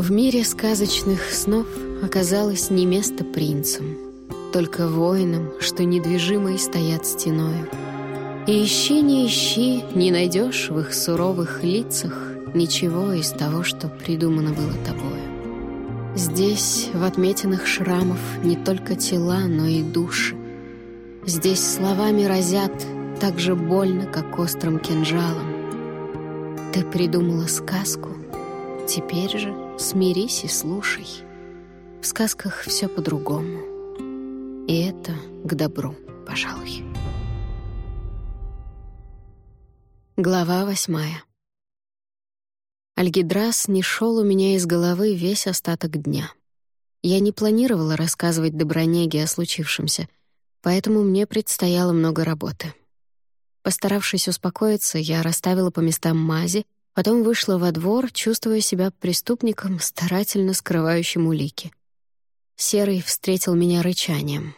В мире сказочных снов оказалось не место принцам, только воинам, что недвижимые стоят стеною. И ищи, не ищи, не найдешь в их суровых лицах ничего из того, что придумано было тобою. Здесь, в отметинах шрамов, не только тела, но и души. Здесь словами разят так же больно, как острым кинжалом. Ты придумала сказку, теперь же смирись и слушай. В сказках все по-другому. И это к добру, пожалуй. Глава восьмая. Альгидрас не шел у меня из головы весь остаток дня. Я не планировала рассказывать Добронеге о случившемся, поэтому мне предстояло много работы. Постаравшись успокоиться, я расставила по местам мази, потом вышла во двор, чувствуя себя преступником, старательно скрывающим улики. Серый встретил меня рычанием.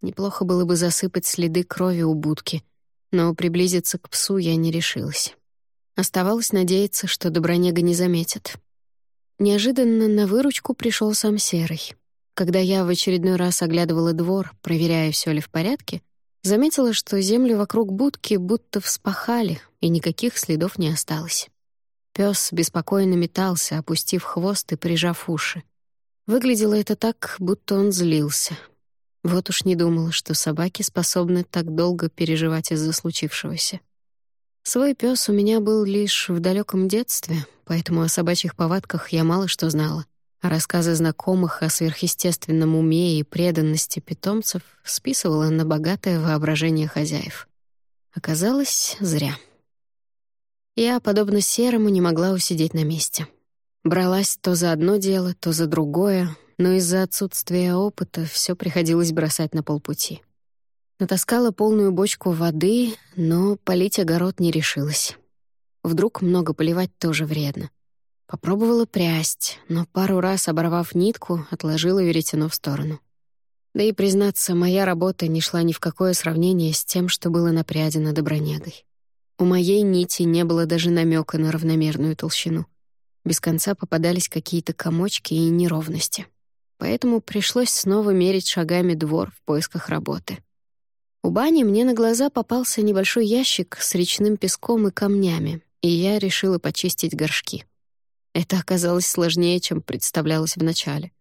Неплохо было бы засыпать следы крови у будки, но приблизиться к псу я не решилась. Оставалось надеяться, что Добронега не заметит. Неожиданно на выручку пришел сам Серый. Когда я в очередной раз оглядывала двор, проверяя, все ли в порядке, заметила, что землю вокруг будки будто вспахали, и никаких следов не осталось. Пес беспокойно метался, опустив хвост и прижав уши. Выглядело это так, будто он злился. Вот уж не думала, что собаки способны так долго переживать из-за случившегося. Свой пес у меня был лишь в далеком детстве, поэтому о собачьих повадках я мало что знала. А рассказы знакомых о сверхъестественном уме и преданности питомцев списывала на богатое воображение хозяев. Оказалось, зря. Я, подобно серому, не могла усидеть на месте. Бралась то за одно дело, то за другое, но из-за отсутствия опыта все приходилось бросать на полпути. Натаскала полную бочку воды, но полить огород не решилась. Вдруг много поливать тоже вредно. Попробовала прясть, но пару раз, оборвав нитку, отложила веретено в сторону. Да и, признаться, моя работа не шла ни в какое сравнение с тем, что было напрядено добронегой. У моей нити не было даже намека на равномерную толщину. Без конца попадались какие-то комочки и неровности. Поэтому пришлось снова мерить шагами двор в поисках работы. У бани мне на глаза попался небольшой ящик с речным песком и камнями, и я решила почистить горшки. Это оказалось сложнее, чем представлялось вначале.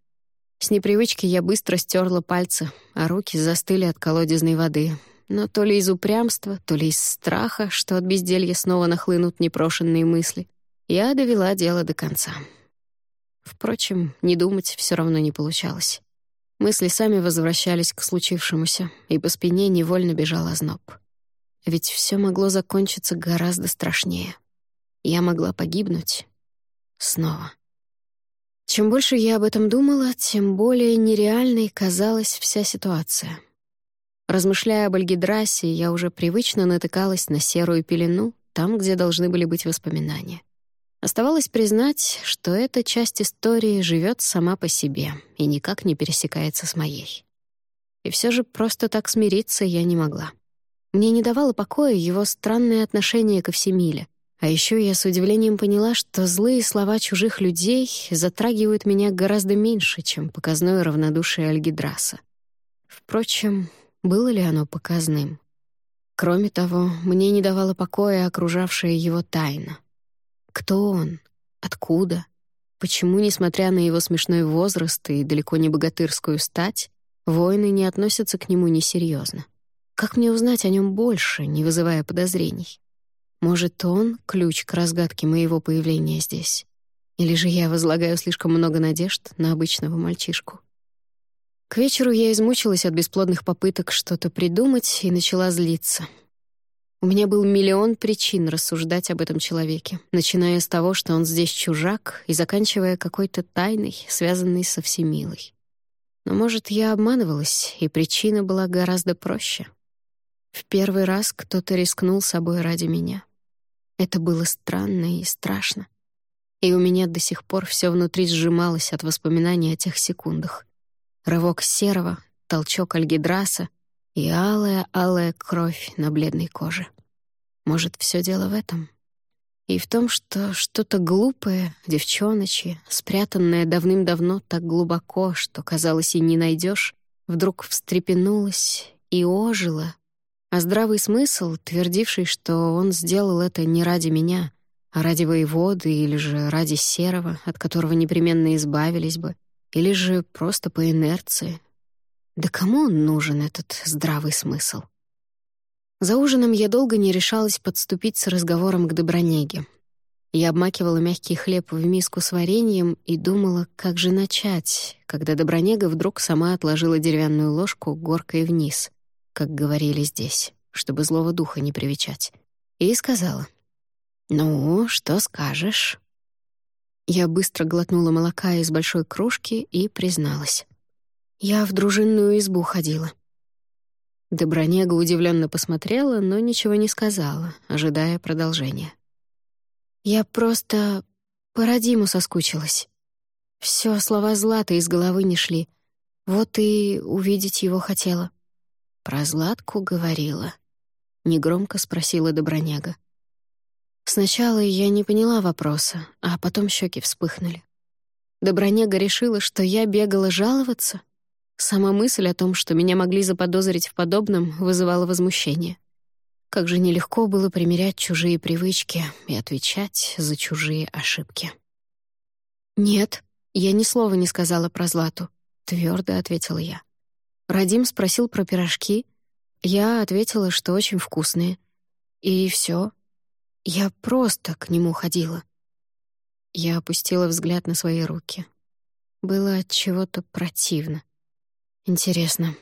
С непривычки я быстро стерла пальцы, а руки застыли от колодезной воды. Но то ли из упрямства, то ли из страха, что от безделья снова нахлынут непрошенные мысли, я довела дело до конца. Впрочем, не думать все равно не получалось. Мысли сами возвращались к случившемуся, и по спине невольно бежал озноб. Ведь все могло закончиться гораздо страшнее. Я могла погибнуть снова. Чем больше я об этом думала, тем более нереальной казалась вся ситуация. Размышляя об Альгидрасе, я уже привычно натыкалась на серую пелену, там, где должны были быть воспоминания. Оставалось признать, что эта часть истории живет сама по себе и никак не пересекается с моей. И все же просто так смириться я не могла. Мне не давало покоя его странное отношение ко Всемиле. А еще я с удивлением поняла, что злые слова чужих людей затрагивают меня гораздо меньше, чем показное равнодушие Альгидраса. Впрочем, было ли оно показным? Кроме того, мне не давала покоя окружавшая его тайна. Кто он? Откуда? Почему, несмотря на его смешной возраст и далеко не богатырскую стать, воины не относятся к нему несерьезно? Как мне узнать о нем больше, не вызывая подозрений? Может, он — ключ к разгадке моего появления здесь? Или же я возлагаю слишком много надежд на обычного мальчишку? К вечеру я измучилась от бесплодных попыток что-то придумать и начала злиться — у меня был миллион причин рассуждать об этом человеке, начиная с того, что он здесь чужак, и заканчивая какой-то тайной, связанной со всемилой. Но, может, я обманывалась, и причина была гораздо проще. В первый раз кто-то рискнул собой ради меня. Это было странно и страшно. И у меня до сих пор все внутри сжималось от воспоминаний о тех секундах. Рывок серого, толчок альгидраса и алая-алая кровь на бледной коже. Может, все дело в этом? и в том, что что-то глупое, девчоночье, спрятанное давным-давно так глубоко, что, казалось, и не найдешь, вдруг встрепенулось и ожило, а здравый смысл, твердивший, что он сделал это не ради меня, а ради воеводы или же ради серого, от которого непременно избавились бы, или же просто по инерции. Да кому он нужен, этот здравый смысл? За ужином я долго не решалась подступить с разговором к Добронеге. Я обмакивала мягкий хлеб в миску с вареньем и думала, как же начать, когда Добронега вдруг сама отложила деревянную ложку горкой вниз, как говорили здесь, чтобы злого духа не привечать, и сказала, «Ну, что скажешь?» Я быстро глотнула молока из большой кружки и призналась. «Я в дружинную избу ходила». Добронега удивленно посмотрела, но ничего не сказала, ожидая продолжения. «Я просто по Радиму соскучилась. Все слова Златы из головы не шли. Вот и увидеть его хотела». «Про Златку говорила?» — негромко спросила Доброняга. Сначала я не поняла вопроса, а потом щеки вспыхнули. Добронега решила, что я бегала жаловаться — Сама мысль о том, что меня могли заподозрить в подобном, вызывала возмущение. Как же нелегко было примерять чужие привычки и отвечать за чужие ошибки. «Нет, я ни слова не сказала про Злату», — твердо ответила я. Радим спросил про пирожки. Я ответила, что очень вкусные. И все. Я просто к нему ходила. Я опустила взгляд на свои руки. Было от чего-то противно. Интересно,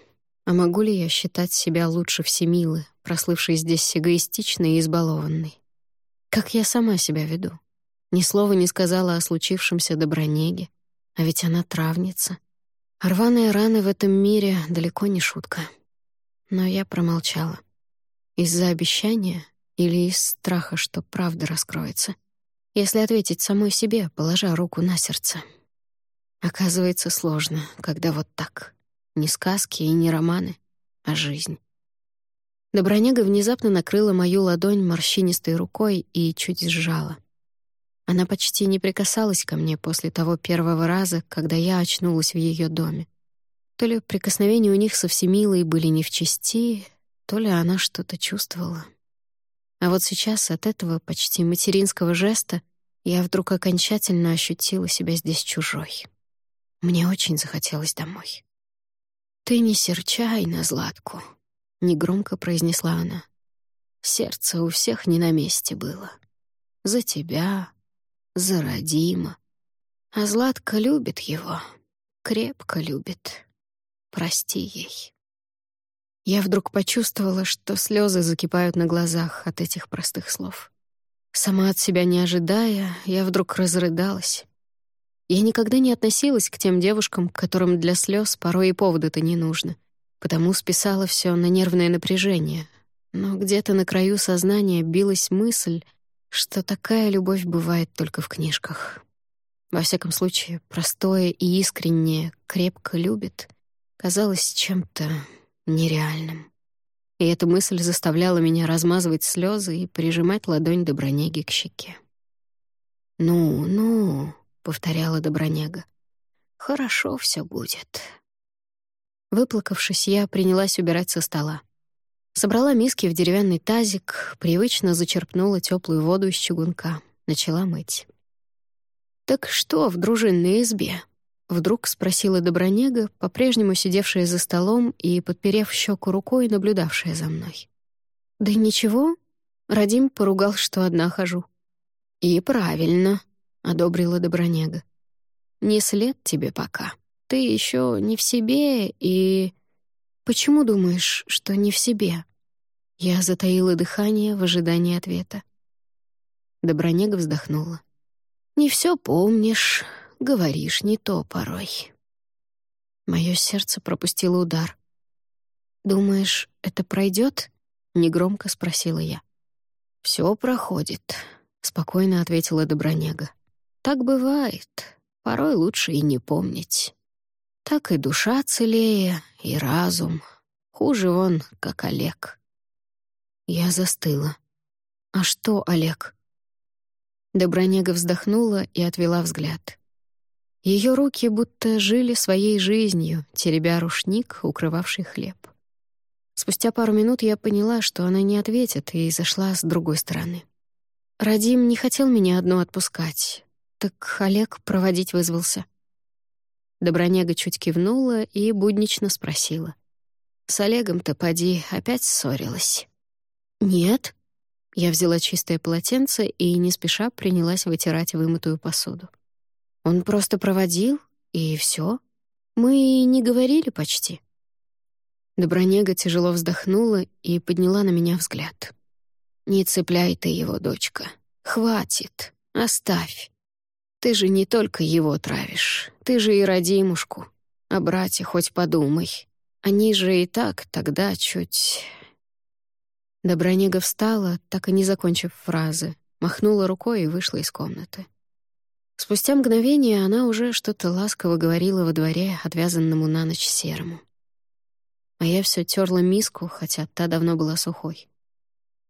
а могу ли я считать себя лучше всемилы, прослывшей здесь эгоистичной и избалованной? Как я сама себя веду? Ни слова не сказала о случившемся Добронеге, а ведь она травница. А рваные раны в этом мире далеко не шутка. Но я промолчала. Из-за обещания или из страха, что правда раскроется? Если ответить самой себе, положа руку на сердце. Оказывается, сложно, когда вот так — не сказки и не романы, а жизнь. Добронега внезапно накрыла мою ладонь морщинистой рукой и чуть сжала. Она почти не прикасалась ко мне после того первого раза, когда я очнулась в ее доме. То ли прикосновения у них со всемилой были не в чести, то ли она что-то чувствовала. А вот сейчас от этого почти материнского жеста я вдруг окончательно ощутила себя здесь чужой. Мне очень захотелось домой. «Ты не серчай на Златку», — негромко произнесла она. «Сердце у всех не на месте было. За тебя, за Родима. А Златка любит его, крепко любит. Прости ей». Я вдруг почувствовала, что слезы закипают на глазах от этих простых слов. Сама от себя не ожидая, я вдруг разрыдалась. Я никогда не относилась к тем девушкам, которым для слез порой и повода-то не нужно, потому списала все на нервное напряжение. Но где-то на краю сознания билась мысль, что такая любовь бывает только в книжках. Во всяком случае, простое и искреннее «крепко любит» казалось чем-то нереальным. И эта мысль заставляла меня размазывать слезы и прижимать ладонь Добронеги к щеке. «Ну, ну», — повторяла Добронега. «Хорошо все будет». Выплакавшись, я принялась убирать со стола. Собрала миски в деревянный тазик, привычно зачерпнула теплую воду из чугунка, начала мыть. «Так что в дружинной избе?» — вдруг спросила Добронега, по-прежнему сидевшая за столом и, подперев щеку рукой, наблюдавшая за мной. «Да ничего», — Радим поругал, что одна хожу. «И правильно», — одобрила Добронега. «Не след тебе пока. Ты еще не в себе и...» «Почему думаешь, что не в себе?» Я затаила дыхание в ожидании ответа. Добронега вздохнула. «Не все помнишь, говоришь не то порой». Мое сердце пропустило удар. «Думаешь, это пройдет? негромко спросила я. Все проходит», — спокойно ответила Добронега. Так бывает, порой лучше и не помнить. Так и душа целее, и разум. Хуже он, как Олег. Я застыла. А что, Олег? Добронега вздохнула и отвела взгляд. Ее руки будто жили своей жизнью, теребя рушник, укрывавший хлеб. Спустя пару минут я поняла, что она не ответит, и зашла с другой стороны. Радим не хотел меня одну отпускать, так Олег проводить вызвался. Добронега чуть кивнула и буднично спросила. «С Олегом-то, поди, опять ссорилась?» «Нет». Я взяла чистое полотенце и не спеша принялась вытирать вымытую посуду. Он просто проводил, и все. Мы и не говорили почти. Добронега тяжело вздохнула и подняла на меня взгляд. «Не цепляй ты его, дочка. Хватит. Оставь. Ты же не только его травишь, ты же и родимушку. О брате хоть подумай. Они же и так тогда чуть...» Добронега встала, так и не закончив фразы, махнула рукой и вышла из комнаты. Спустя мгновение она уже что-то ласково говорила во дворе, отвязанному на ночь серому. А я все терла миску, хотя та давно была сухой.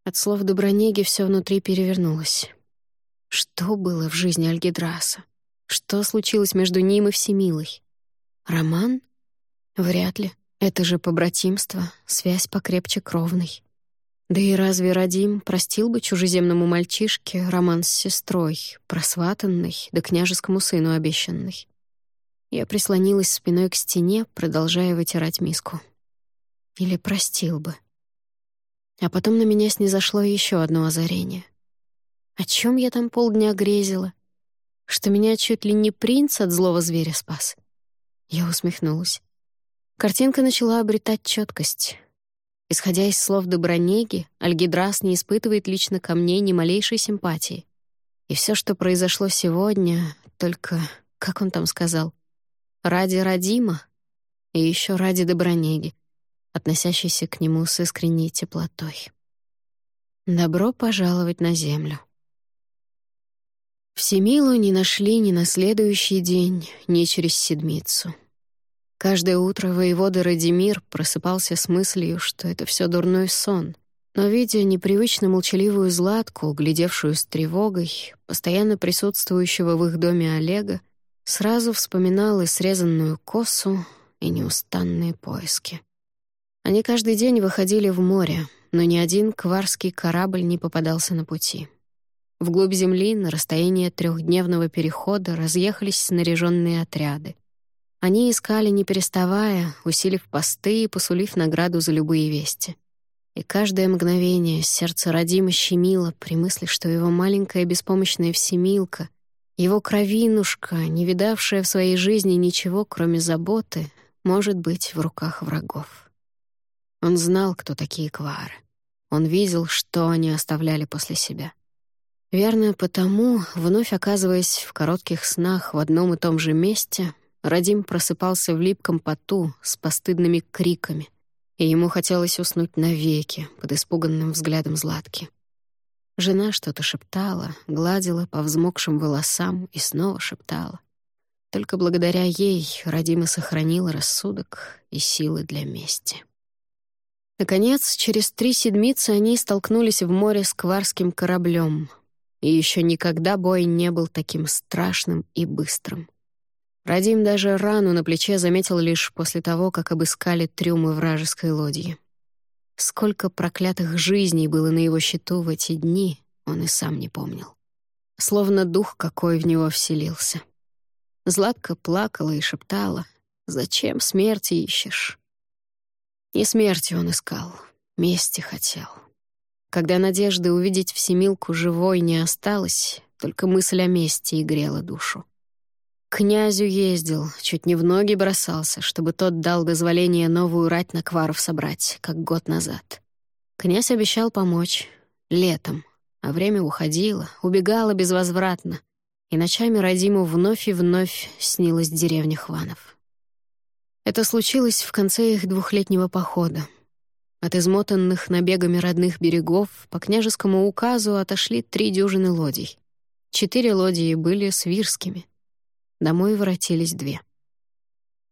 От слов Добронеги все внутри перевернулось. Что было в жизни Альгидраса? Что случилось между ним и Всемилой? Роман? Вряд ли. Это же побратимство, связь покрепче кровной. Да и разве Радим простил бы чужеземному мальчишке роман с сестрой, просватанный, да княжескому сыну обещанный? Я прислонилась спиной к стене, продолжая вытирать миску. Или простил бы. А потом на меня снизошло еще одно озарение. О чем я там полдня грезила? Что меня чуть ли не принц от злого зверя спас? Я усмехнулась. Картинка начала обретать четкость. Исходя из слов Добронеги, Альгидрас не испытывает лично ко мне ни малейшей симпатии. И все, что произошло сегодня, только, как он там сказал, ради Радима и еще ради Добронеги, относящейся к нему с искренней теплотой. Добро пожаловать на землю. Всемилу не нашли ни на следующий день, ни через седмицу. Каждое утро воевода Радимир просыпался с мыслью, что это все дурной сон. Но, видя непривычно молчаливую Златку, глядевшую с тревогой, постоянно присутствующего в их доме Олега, сразу вспоминал и срезанную косу, и неустанные поиски. Они каждый день выходили в море, но ни один кварский корабль не попадался на пути. Вглубь земли, на расстоянии трехдневного перехода, разъехались снаряженные отряды. Они искали, не переставая, усилив посты и посулив награду за любые вести. И каждое мгновение сердце родимо щемило при мысли, что его маленькая беспомощная всемилка, его кровинушка, не видавшая в своей жизни ничего, кроме заботы, может быть в руках врагов. Он знал, кто такие квары. Он видел, что они оставляли после себя. Верно, потому, вновь оказываясь в коротких снах в одном и том же месте, Радим просыпался в липком поту с постыдными криками, и ему хотелось уснуть навеки под испуганным взглядом Златки. Жена что-то шептала, гладила по взмокшим волосам и снова шептала. Только благодаря ей Радима сохранила рассудок и силы для мести. Наконец, через три седмицы они столкнулись в море с кварским кораблем, и еще никогда бой не был таким страшным и быстрым. Радим даже рану на плече заметил лишь после того, как обыскали трюмы вражеской лодьи. Сколько проклятых жизней было на его счету в эти дни, он и сам не помнил. Словно дух какой в него вселился. Златка плакала и шептала, «Зачем смерти ищешь?» Не смерти он искал, мести хотел. Когда надежды увидеть Всемилку живой не осталось, только мысль о мести и грела душу. Князю ездил, чуть не в ноги бросался, чтобы тот дал дозволение новую рать на Кваров собрать, как год назад. Князь обещал помочь. Летом. А время уходило, убегало безвозвратно. И ночами Радиму вновь и вновь снилась деревня Хванов. Это случилось в конце их двухлетнего похода. От измотанных набегами родных берегов по княжескому указу отошли три дюжины лодий. Четыре лодии были свирскими — Домой воротились две.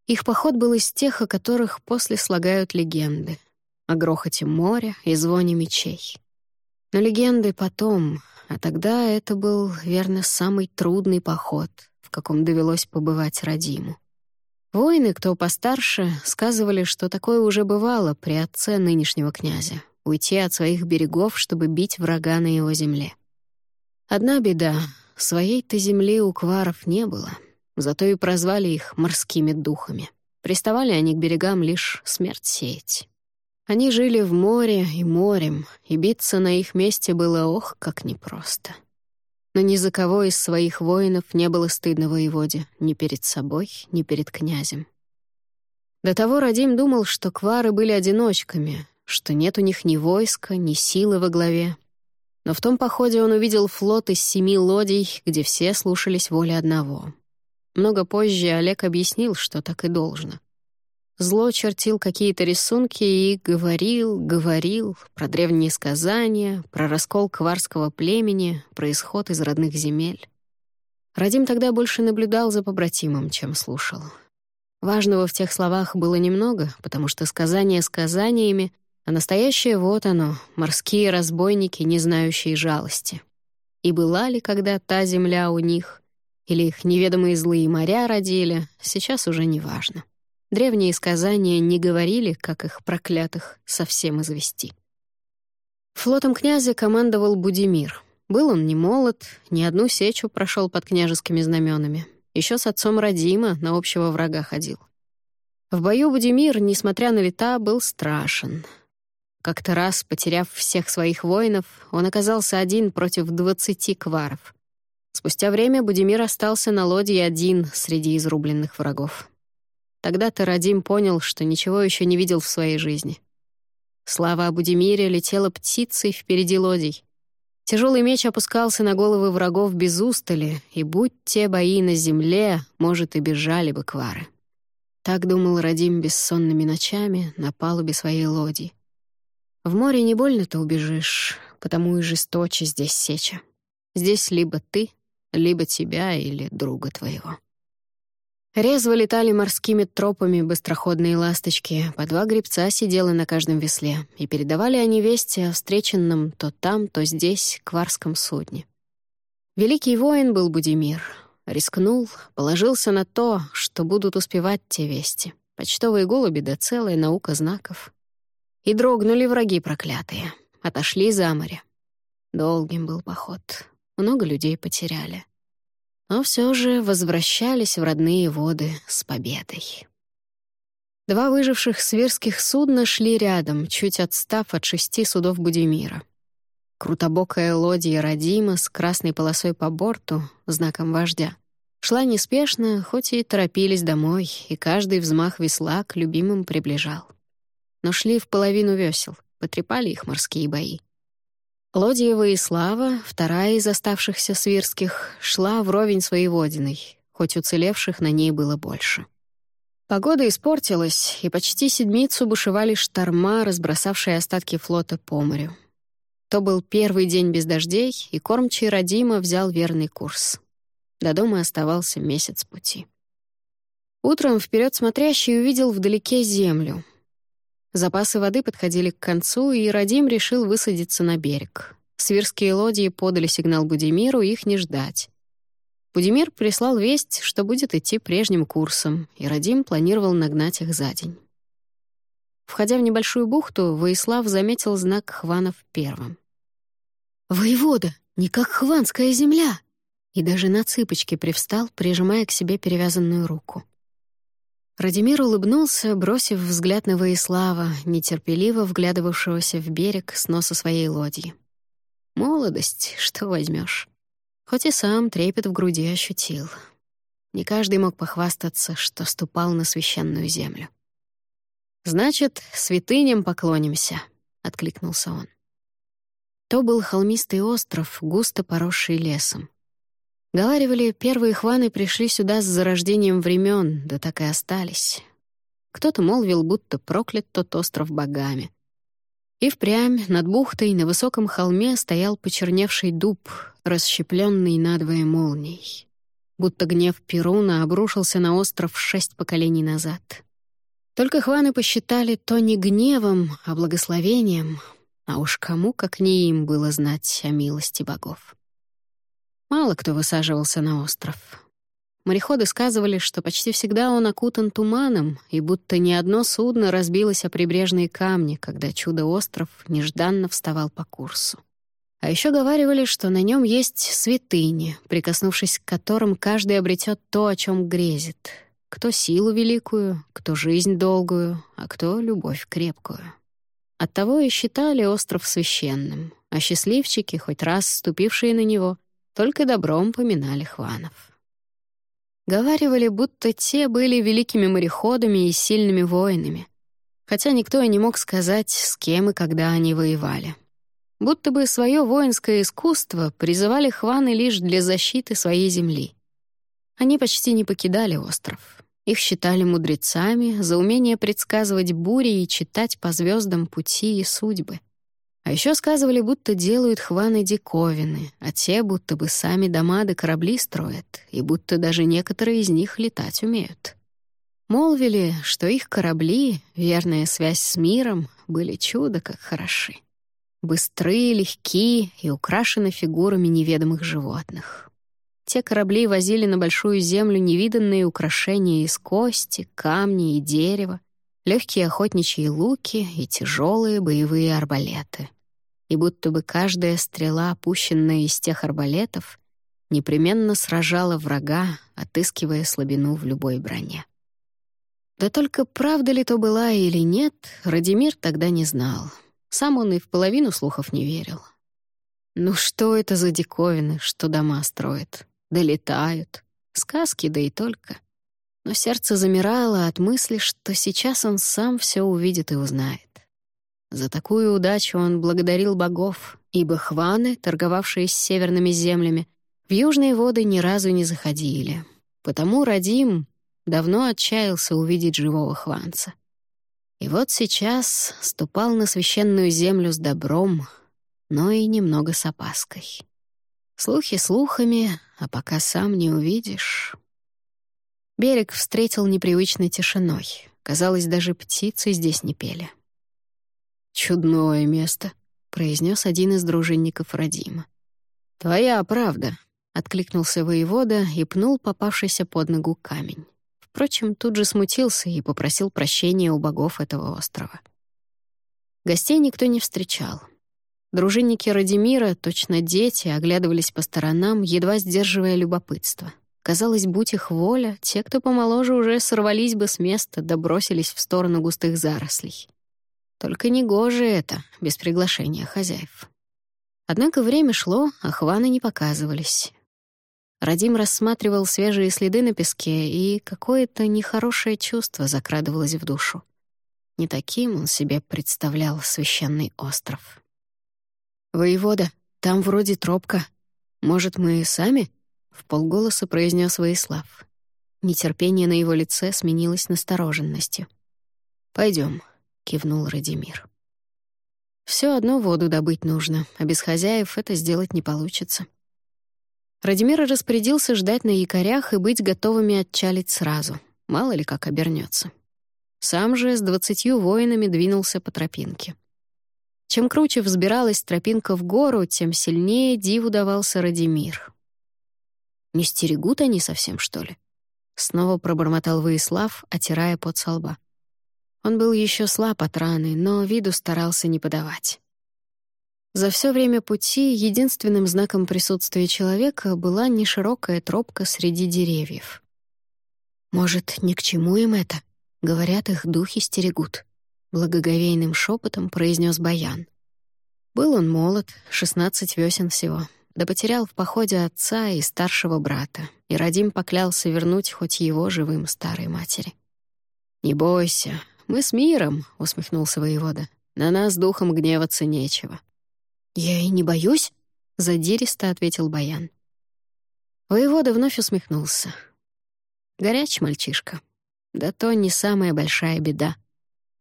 Их поход был из тех, о которых после слагают легенды. О грохоте моря и звоне мечей. Но легенды потом, а тогда это был, верно, самый трудный поход, в каком довелось побывать Радиму. Воины, кто постарше, сказывали, что такое уже бывало при отце нынешнего князя — уйти от своих берегов, чтобы бить врага на его земле. Одна беда — своей-то земли у кваров не было, зато и прозвали их морскими духами. Приставали они к берегам лишь смерть сеять. Они жили в море и морем, и биться на их месте было ох, как непросто. Но ни за кого из своих воинов не было стыдно воеводе, ни перед собой, ни перед князем. До того Радим думал, что квары были одиночками, что нет у них ни войска, ни силы во главе. Но в том походе он увидел флот из семи лодей, где все слушались воли одного. Много позже Олег объяснил, что так и должно. Зло чертил какие-то рисунки и говорил, говорил про древние сказания, про раскол кварского племени, про исход из родных земель. Радим тогда больше наблюдал за побратимом, чем слушал. Важного в тех словах было немного, потому что сказания сказаниями, а настоящее вот оно — морские разбойники, не знающие жалости. И была ли когда та земля у них, или их неведомые злые моря родили, сейчас уже не важно. Древние сказания не говорили, как их проклятых совсем извести. Флотом князя командовал Будимир. Был он не молод, ни одну сечу прошел под княжескими знаменами. Еще с отцом Радима на общего врага ходил. В бою Будимир, несмотря на лета, был страшен. Как-то раз, потеряв всех своих воинов, он оказался один против двадцати кваров. Спустя время Будимир остался на лодье один среди изрубленных врагов. Тогда-то Радим понял, что ничего еще не видел в своей жизни. Слава о Будимире летела птицей впереди лодей. Тяжелый меч опускался на головы врагов без устали, и будь те бои на земле, может, и бежали бы квары. Так думал Радим бессонными ночами на палубе своей лоди. В море не больно-то убежишь, потому и жесточе здесь сеча. Здесь либо ты, либо тебя или друга твоего. Резво летали морскими тропами быстроходные ласточки, по два гребца сидела на каждом весле, и передавали они вести о встреченном то там, то здесь кварском судне. Великий воин был Будимир. Рискнул, положился на то, что будут успевать те вести. Почтовые голуби да целая наука знаков. И дрогнули враги проклятые, отошли за море. Долгим был поход, много людей потеряли но все же возвращались в родные воды с победой. Два выживших свирских судна шли рядом, чуть отстав от шести судов Будимира. Крутобокая лодья Радима с красной полосой по борту, знаком вождя, шла неспешно, хоть и торопились домой, и каждый взмах весла к любимым приближал. Но шли в половину весел, потрепали их морские бои. Лодьева и Слава, вторая из оставшихся свирских, шла вровень своей водиной, хоть уцелевших на ней было больше. Погода испортилась, и почти седмицу бушевали шторма, разбросавшие остатки флота по морю. То был первый день без дождей, и кормчий Родима взял верный курс. До дома оставался месяц пути. Утром вперед смотрящий увидел вдалеке землю, Запасы воды подходили к концу, и Радим решил высадиться на берег. Свирские лодии подали сигнал Будимиру их не ждать. Будимир прислал весть, что будет идти прежним курсом, и Радим планировал нагнать их за день. Входя в небольшую бухту, Воислав заметил знак Хванов первым. «Воевода, не как хванская земля!» И даже на цыпочки привстал, прижимая к себе перевязанную руку. Радимир улыбнулся, бросив взгляд на Воислава, нетерпеливо вглядывавшегося в берег с носа своей лодьи. Молодость, что возьмешь. Хоть и сам трепет в груди ощутил. Не каждый мог похвастаться, что ступал на священную землю. «Значит, святыням поклонимся», — откликнулся он. То был холмистый остров, густо поросший лесом. Говаривали, первые хваны пришли сюда с зарождением времен, да так и остались. Кто-то молвил, будто проклят тот остров богами. И впрямь над бухтой на высоком холме стоял почерневший дуб, расщепленный надвое молнией. Будто гнев Перуна обрушился на остров шесть поколений назад. Только хваны посчитали то не гневом, а благословением. А уж кому, как не им, было знать о милости богов. Мало кто высаживался на остров. Мореходы сказывали, что почти всегда он окутан туманом, и будто ни одно судно разбилось о прибрежные камни, когда чудо-остров нежданно вставал по курсу. А еще говаривали, что на нем есть святыни, прикоснувшись к которым каждый обретет то, о чем грезит. Кто силу великую, кто жизнь долгую, а кто любовь крепкую. Оттого и считали остров священным, а счастливчики, хоть раз ступившие на него, только добром поминали хванов. Говаривали, будто те были великими мореходами и сильными воинами, хотя никто и не мог сказать, с кем и когда они воевали. Будто бы свое воинское искусство призывали хваны лишь для защиты своей земли. Они почти не покидали остров. Их считали мудрецами за умение предсказывать бури и читать по звездам пути и судьбы — а еще сказывали, будто делают хваны диковины, а те будто бы сами дома да корабли строят, и будто даже некоторые из них летать умеют. Молвили, что их корабли, верная связь с миром, были чудо как хороши. Быстрые, легкие и украшены фигурами неведомых животных. Те корабли возили на большую землю невиданные украшения из кости, камня и дерева, легкие охотничьи луки и тяжелые боевые арбалеты. И будто бы каждая стрела, опущенная из тех арбалетов, непременно сражала врага, отыскивая слабину в любой броне. Да только правда ли то была или нет, Радимир тогда не знал. Сам он и в половину слухов не верил. Ну что это за диковины, что дома строят? Долетают. Сказки, да и только — но сердце замирало от мысли, что сейчас он сам все увидит и узнает. За такую удачу он благодарил богов, ибо хваны, торговавшие с северными землями, в южные воды ни разу не заходили. Потому Радим давно отчаялся увидеть живого хванца. И вот сейчас ступал на священную землю с добром, но и немного с опаской. Слухи слухами, а пока сам не увидишь... Берег встретил непривычной тишиной. Казалось, даже птицы здесь не пели. «Чудное место», — произнес один из дружинников Радима. «Твоя правда», — откликнулся воевода и пнул попавшийся под ногу камень. Впрочем, тут же смутился и попросил прощения у богов этого острова. Гостей никто не встречал. Дружинники Радимира, точно дети, оглядывались по сторонам, едва сдерживая любопытство. Казалось, будь их воля, те, кто помоложе, уже сорвались бы с места да в сторону густых зарослей. Только не гоже это, без приглашения хозяев. Однако время шло, а хваны не показывались. Радим рассматривал свежие следы на песке, и какое-то нехорошее чувство закрадывалось в душу. Не таким он себе представлял священный остров. «Воевода, там вроде тропка. Может, мы сами?» в полголоса произнес Воислав. Нетерпение на его лице сменилось настороженностью. Пойдем, кивнул Радимир. Все одно воду добыть нужно, а без хозяев это сделать не получится. Радимир распорядился ждать на якорях и быть готовыми отчалить сразу, мало ли как обернется. Сам же с двадцатью воинами двинулся по тропинке. Чем круче взбиралась тропинка в гору, тем сильнее диву давался Радимир. Не стерегут они совсем, что ли?» Снова пробормотал Воислав, отирая пот со лба. Он был еще слаб от раны, но виду старался не подавать. За все время пути единственным знаком присутствия человека была неширокая тропка среди деревьев. «Может, ни к чему им это?» — говорят, их духи стерегут. Благоговейным шепотом произнес Баян. Был он молод, шестнадцать весен всего, да потерял в походе отца и старшего брата, и Радим поклялся вернуть хоть его живым старой матери. «Не бойся, мы с миром», — усмехнулся воевода. «На нас духом гневаться нечего». «Я и не боюсь», — задиристо ответил Баян. Воевода вновь усмехнулся. Горяч мальчишка. Да то не самая большая беда.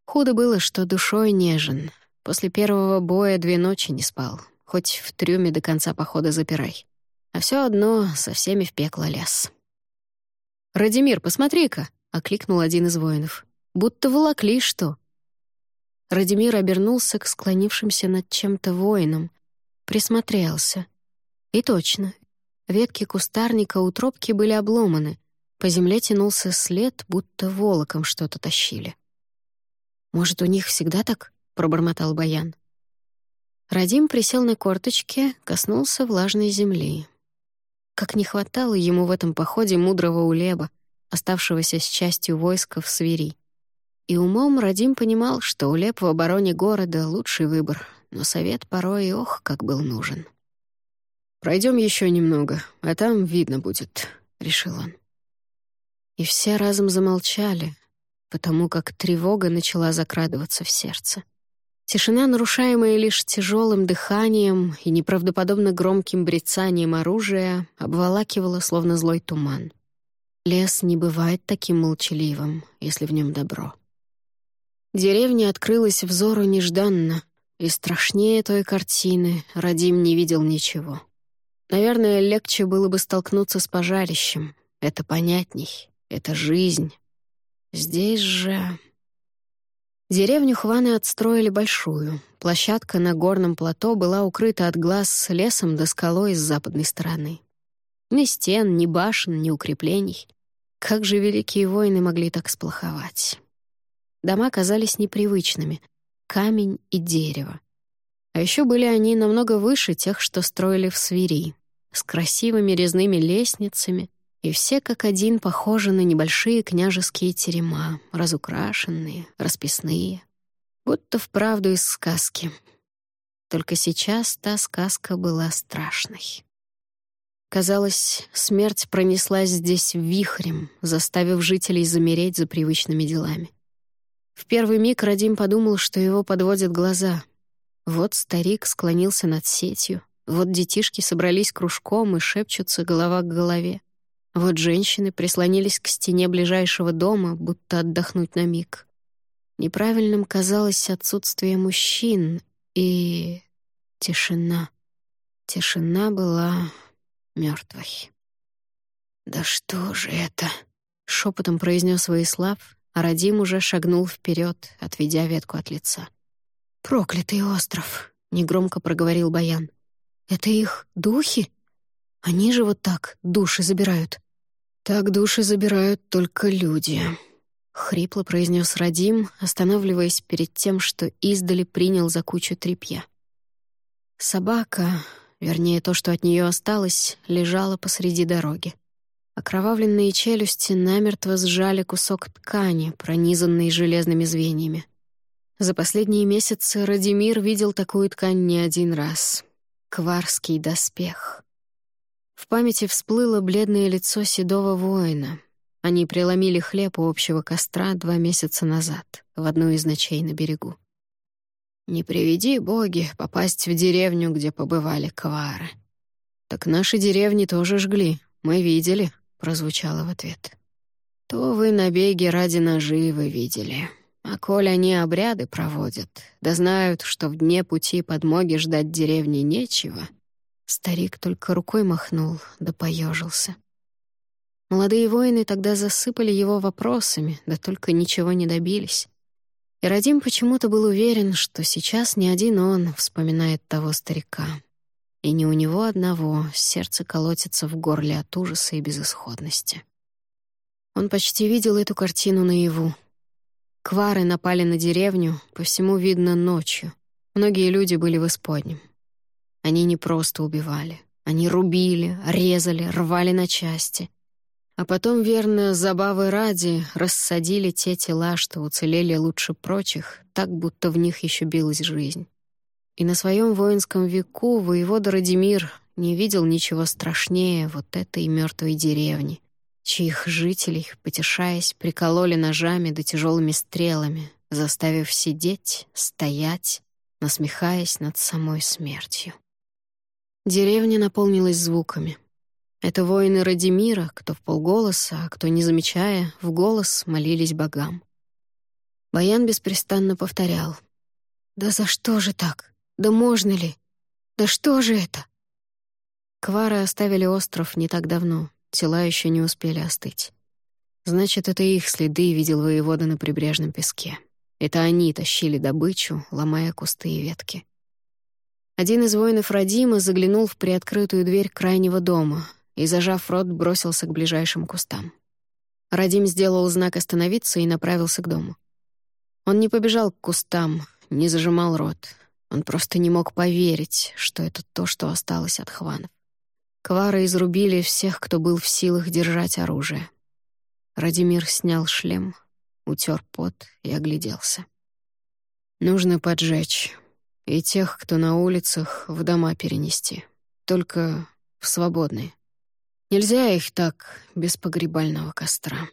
Худо было, что душой нежен. После первого боя две ночи не спал, хоть в трюме до конца похода запирай. А все одно со всеми в пекло лез. «Радимир, посмотри-ка!» — окликнул один из воинов. «Будто волокли что». Радимир обернулся к склонившимся над чем-то воинам, присмотрелся. И точно, ветки кустарника у тропки были обломаны, по земле тянулся след, будто волоком что-то тащили. «Может, у них всегда так?» — пробормотал Баян. Радим присел на корточки, коснулся влажной земли. Как не хватало ему в этом походе мудрого улеба, оставшегося с частью войска в свири. И умом Радим понимал, что улеп в обороне города — лучший выбор, но совет порой, ох, как был нужен. Пройдем еще немного, а там видно будет», — решил он. И все разом замолчали, потому как тревога начала закрадываться в сердце. Тишина, нарушаемая лишь тяжелым дыханием и неправдоподобно громким брецанием оружия, обволакивала словно злой туман. Лес не бывает таким молчаливым, если в нем добро. Деревня открылась взору нежданно, и страшнее той картины Радим не видел ничего. Наверное, легче было бы столкнуться с пожарищем. Это понятней, это жизнь. Здесь же... Деревню Хваны отстроили большую. Площадка на горном плато была укрыта от глаз лесом до скалой с западной стороны. Ни стен, ни башен, ни укреплений. Как же великие воины могли так сплоховать? Дома казались непривычными — камень и дерево. А еще были они намного выше тех, что строили в Свири, с красивыми резными лестницами, и все как один похожи на небольшие княжеские терема, разукрашенные, расписные, будто вправду из сказки. Только сейчас та сказка была страшной. Казалось, смерть пронеслась здесь вихрем, заставив жителей замереть за привычными делами. В первый миг Радим подумал, что его подводят глаза. Вот старик склонился над сетью, вот детишки собрались кружком и шепчутся голова к голове. Вот женщины прислонились к стене ближайшего дома, будто отдохнуть на миг. Неправильным казалось отсутствие мужчин и... тишина. Тишина была мертвой. «Да что же это?» — шепотом произнес Воислав, а Радим уже шагнул вперед, отведя ветку от лица. «Проклятый остров!» — негромко проговорил Баян. «Это их духи? Они же вот так души забирают. «Так души забирают только люди», — хрипло произнес Радим, останавливаясь перед тем, что издали принял за кучу тряпья. Собака, вернее, то, что от нее осталось, лежала посреди дороги. Окровавленные челюсти намертво сжали кусок ткани, пронизанный железными звеньями. За последние месяцы Радимир видел такую ткань не один раз. Кварский доспех. В памяти всплыло бледное лицо седого воина. Они преломили хлеб у общего костра два месяца назад, в одну из ночей на берегу. «Не приведи, боги, попасть в деревню, где побывали квары». «Так наши деревни тоже жгли, мы видели», — прозвучало в ответ. «То вы набеги ради наживы видели. А коль они обряды проводят, да знают, что в дне пути подмоги ждать деревни нечего, Старик только рукой махнул, да поежился. Молодые воины тогда засыпали его вопросами, да только ничего не добились. И Радим почему-то был уверен, что сейчас не один он вспоминает того старика. И не у него одного сердце колотится в горле от ужаса и безысходности. Он почти видел эту картину наяву. Квары напали на деревню, по всему видно, ночью. Многие люди были в исподнем. Они не просто убивали. Они рубили, резали, рвали на части. А потом, верно, забавы ради, рассадили те тела, что уцелели лучше прочих, так, будто в них еще билась жизнь. И на своем воинском веку воевода Радимир не видел ничего страшнее вот этой мертвой деревни, чьих жителей, потешаясь, прикололи ножами да тяжелыми стрелами, заставив сидеть, стоять, насмехаясь над самой смертью. Деревня наполнилась звуками. Это воины Радимира, кто в полголоса, а кто, не замечая, в голос молились богам. Баян беспрестанно повторял. «Да за что же так? Да можно ли? Да что же это?» Квары оставили остров не так давно, тела еще не успели остыть. Значит, это их следы видел воевода на прибрежном песке. Это они тащили добычу, ломая кусты и ветки. Один из воинов Радима заглянул в приоткрытую дверь крайнего дома и, зажав рот, бросился к ближайшим кустам. Радим сделал знак остановиться и направился к дому. Он не побежал к кустам, не зажимал рот. Он просто не мог поверить, что это то, что осталось от хванов. Квары изрубили всех, кто был в силах держать оружие. Радимир снял шлем, утер пот и огляделся. «Нужно поджечь. И тех, кто на улицах, в дома перенести. Только в свободные. Нельзя их так, без погребального костра.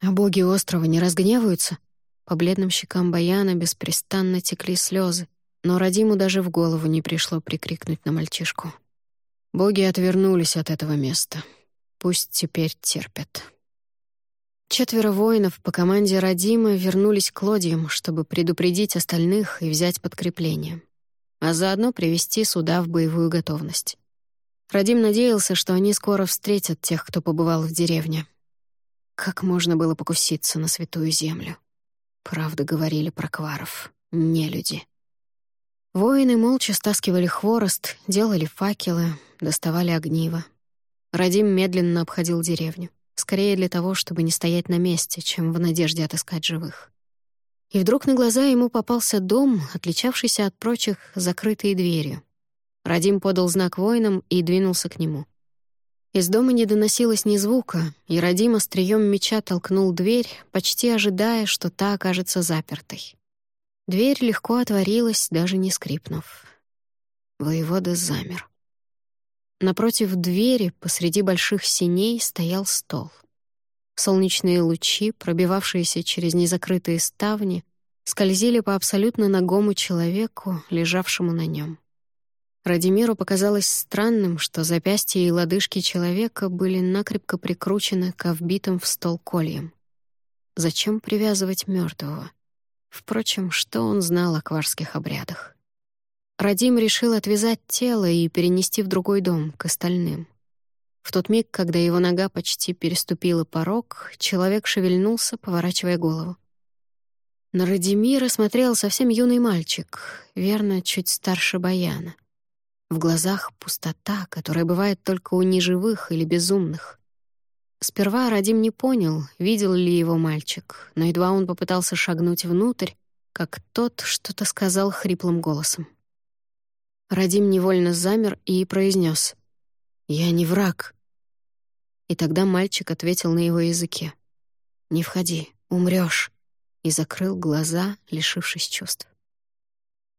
А боги острова не разгневаются?» По бледным щекам Баяна беспрестанно текли слезы, но Радиму даже в голову не пришло прикрикнуть на мальчишку. Боги отвернулись от этого места. Пусть теперь терпят. Четверо воинов по команде Радима вернулись к лодьям, чтобы предупредить остальных и взять подкрепление, а заодно привести суда в боевую готовность. Радим надеялся, что они скоро встретят тех, кто побывал в деревне. Как можно было покуситься на святую землю? Правда говорили про кваров, не люди. Воины молча стаскивали хворост, делали факелы, доставали огниво. Радим медленно обходил деревню. Скорее для того, чтобы не стоять на месте, чем в надежде отыскать живых. И вдруг на глаза ему попался дом, отличавшийся от прочих закрытой дверью. Радим подал знак воинам и двинулся к нему. Из дома не доносилось ни звука, и Радим острием меча толкнул дверь, почти ожидая, что та окажется запертой. Дверь легко отворилась, даже не скрипнув. Воевода замер. Напротив двери, посреди больших синей, стоял стол. Солнечные лучи, пробивавшиеся через незакрытые ставни, скользили по абсолютно нагому человеку, лежавшему на нем. Радимиру показалось странным, что запястья и лодыжки человека были накрепко прикручены к вбитым в стол кольям. Зачем привязывать мертвого? Впрочем, что он знал о кварских обрядах? Радим решил отвязать тело и перенести в другой дом, к остальным. В тот миг, когда его нога почти переступила порог, человек шевельнулся, поворачивая голову. На Радимира смотрел совсем юный мальчик, верно, чуть старше Баяна. В глазах пустота, которая бывает только у неживых или безумных. Сперва Радим не понял, видел ли его мальчик, но едва он попытался шагнуть внутрь, как тот что-то сказал хриплым голосом. Радим невольно замер и произнес: «Я не враг». И тогда мальчик ответил на его языке. «Не входи, умрёшь», и закрыл глаза, лишившись чувств.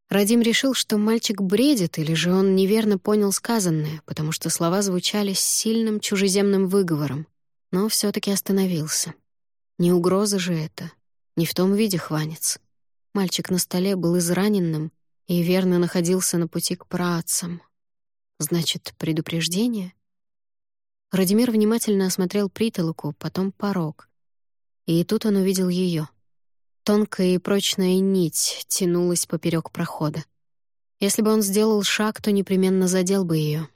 Радим решил, что мальчик бредит, или же он неверно понял сказанное, потому что слова звучали с сильным чужеземным выговором, но все таки остановился. Не угроза же это, не в том виде хванец. Мальчик на столе был израненным, и верно находился на пути к праотцам. Значит, предупреждение? Радимир внимательно осмотрел притолоку, потом порог. И тут он увидел ее. Тонкая и прочная нить тянулась поперек прохода. Если бы он сделал шаг, то непременно задел бы ее.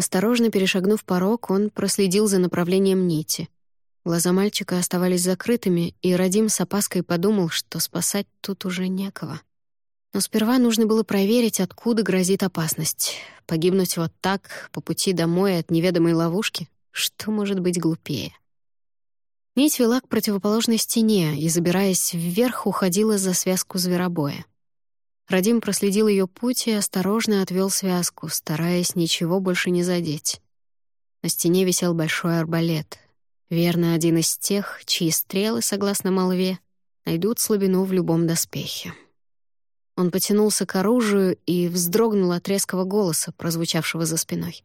Осторожно перешагнув порог, он проследил за направлением нити. Глаза мальчика оставались закрытыми, и Радим с опаской подумал, что спасать тут уже некого. Но сперва нужно было проверить, откуда грозит опасность. Погибнуть вот так, по пути домой от неведомой ловушки, что может быть глупее? Нить вела к противоположной стене и, забираясь вверх, уходила за связку зверобоя. Радим проследил ее путь и осторожно отвел связку, стараясь ничего больше не задеть. На стене висел большой арбалет. Верно, один из тех, чьи стрелы, согласно молве, найдут слабину в любом доспехе. Он потянулся к оружию и вздрогнул от резкого голоса, прозвучавшего за спиной.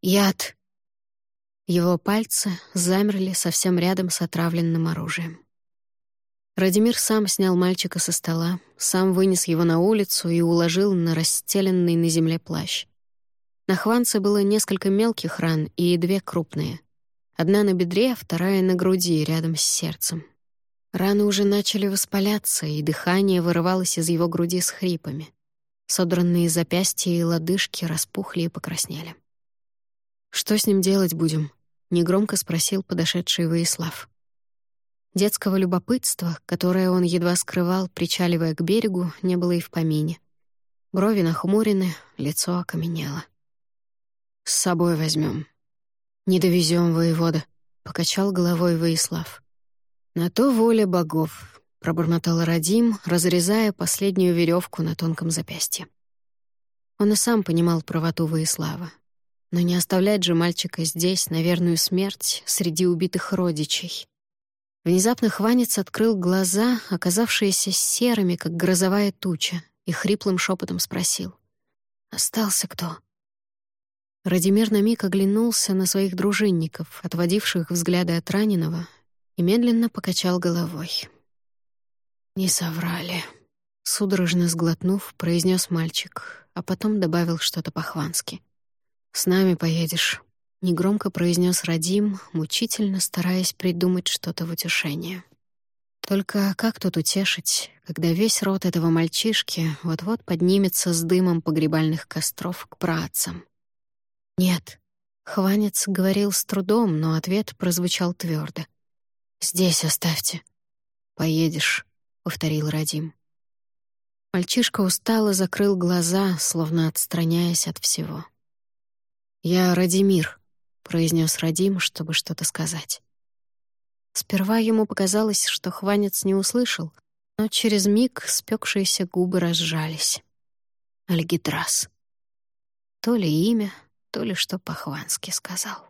«Яд!» Его пальцы замерли совсем рядом с отравленным оружием. Радимир сам снял мальчика со стола, сам вынес его на улицу и уложил на расстеленный на земле плащ. На Хванце было несколько мелких ран и две крупные. Одна на бедре, вторая на груди, рядом с сердцем. Раны уже начали воспаляться, и дыхание вырывалось из его груди с хрипами. Содранные запястья и лодыжки распухли и покраснели. «Что с ним делать будем?» — негромко спросил подошедший Воислав. Детского любопытства, которое он едва скрывал, причаливая к берегу, не было и в помине. Брови нахмурены, лицо окаменело. «С собой возьмем. «Не довезем, воевода», — покачал головой Воислав. «На то воля богов», — пробормотал Радим, разрезая последнюю веревку на тонком запястье. Он и сам понимал правоту Воислава. Но не оставлять же мальчика здесь, на верную смерть, среди убитых родичей. Внезапно Хванец открыл глаза, оказавшиеся серыми, как грозовая туча, и хриплым шепотом спросил. «Остался кто?» Радимир на миг оглянулся на своих дружинников, отводивших взгляды от раненого, и медленно покачал головой. «Не соврали», — судорожно сглотнув, произнес мальчик, а потом добавил что-то по-хвански. «С нами поедешь», — негромко произнес Радим, мучительно стараясь придумать что-то в утешение. Только как тут утешить, когда весь род этого мальчишки вот-вот поднимется с дымом погребальных костров к праотцам? «Нет». Хванец говорил с трудом, но ответ прозвучал твердо. «Здесь оставьте». «Поедешь», — повторил Радим. Мальчишка устало закрыл глаза, словно отстраняясь от всего. «Я Радимир», — произнес Радим, чтобы что-то сказать. Сперва ему показалось, что Хванец не услышал, но через миг спекшиеся губы разжались. Альгидрас. То ли имя, то ли что по-хвански сказал.